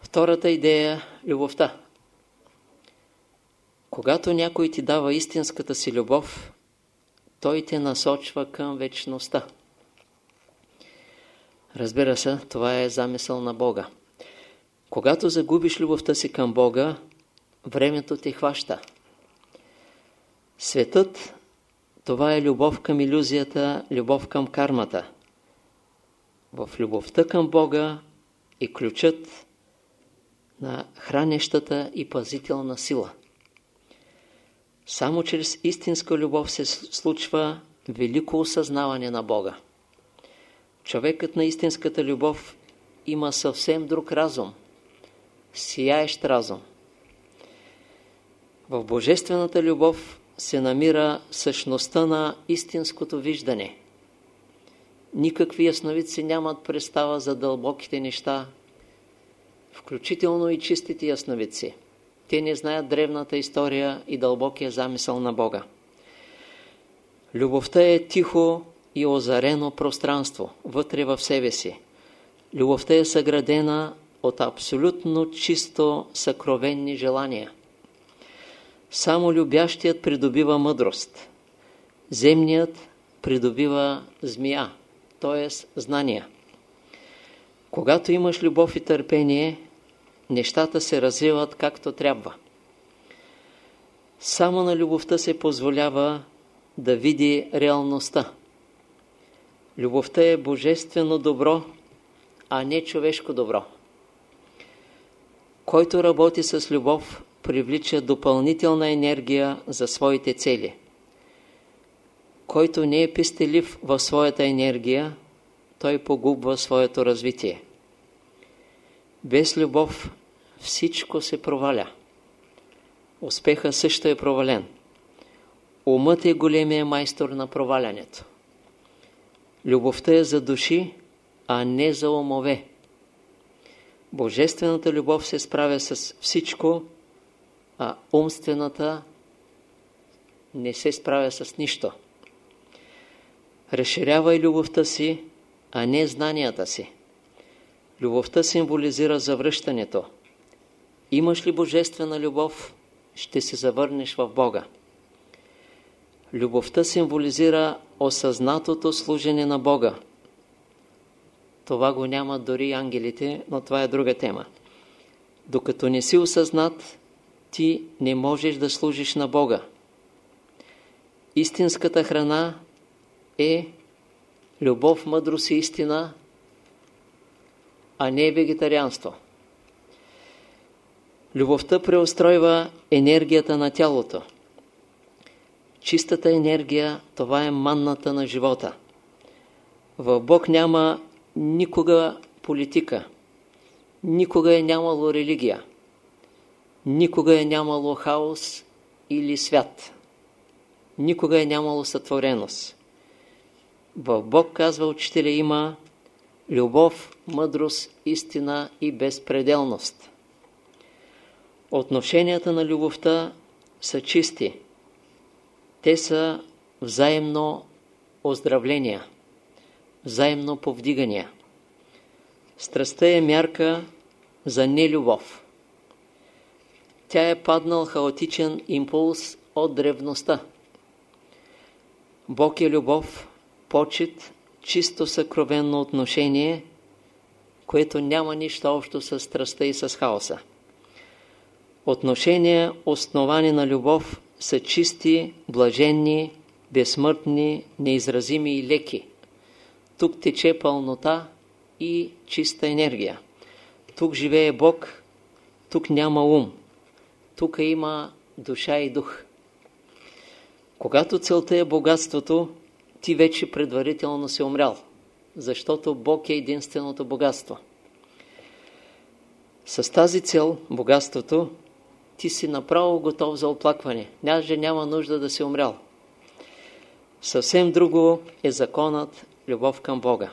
Втората идея – любовта. Когато някой ти дава истинската си любов, той те насочва към вечността. Разбира се, това е замисъл на Бога. Когато загубиш любовта си към Бога, времето те хваща. Светът, това е любов към иллюзията, любов към кармата. В любовта към Бога е ключът на хранещата и пазителна сила. Само чрез истинска любов се случва велико осъзнаване на Бога. Човекът на истинската любов има съвсем друг разум, сияещ разум. В Божествената любов се намира същността на истинското виждане. Никакви ясновици нямат представа за дълбоките неща, включително и чистите ясновици. Те не знаят древната история и дълбокия замисъл на Бога. Любовта е тихо и озарено пространство вътре в себе си. Любовта е съградена от абсолютно чисто съкровенни желания. Само любящият придобива мъдрост. Земният придобива змия, т.е. знания. Когато имаш любов и търпение, нещата се развиват както трябва. Само на любовта се позволява да види реалността. Любовта е божествено добро, а не човешко добро. Който работи с любов, привлича допълнителна енергия за своите цели. Който не е пестелив в своята енергия, той погубва своето развитие. Без любов всичко се проваля. Успеха също е провален. Умът е големия майстор на провалянето. Любовта е за души, а не за умове. Божествената любов се справя с всичко, а умствената не се справя с нищо. Разширявай любовта си, а не знанията си. Любовта символизира завръщането. Имаш ли божествена любов, ще се завърнеш в Бога. Любовта символизира осъзнатото служене на Бога. Това го няма дори ангелите, но това е друга тема. Докато не си осъзнат, ти не можеш да служиш на Бога. Истинската храна е любов, мъдрост и истина, а не вегетарианство. Любовта преустройва енергията на тялото. Чистата енергия, това е манната на живота. В Бог няма никога политика, никога е нямало религия, никога е нямало хаос или свят, никога е нямало сътвореност. В Бог, казва учителя, има любов, мъдрост, истина и безпределност. Отношенията на любовта са чисти. Те са взаимно оздравления, взаимно повдигания. Страстта е мярка за нелюбов. Тя е паднал хаотичен импулс от древността. Бог е любов, почет, чисто съкровенно отношение, което няма нищо общо с страстта и с хаоса. Отношения, основани на любов, са чисти, блаженни, безсмъртни, неизразими и леки. Тук тече пълнота и чиста енергия. Тук живее Бог, тук няма ум. Тук има душа и дух. Когато целта е богатството, ти вече предварително си умрял, защото Бог е единственото богатство. С тази цел, богатството, ти си направо готов за оплакване. Няже няма нужда да си умрял. Съвсем друго е законът любов към Бога.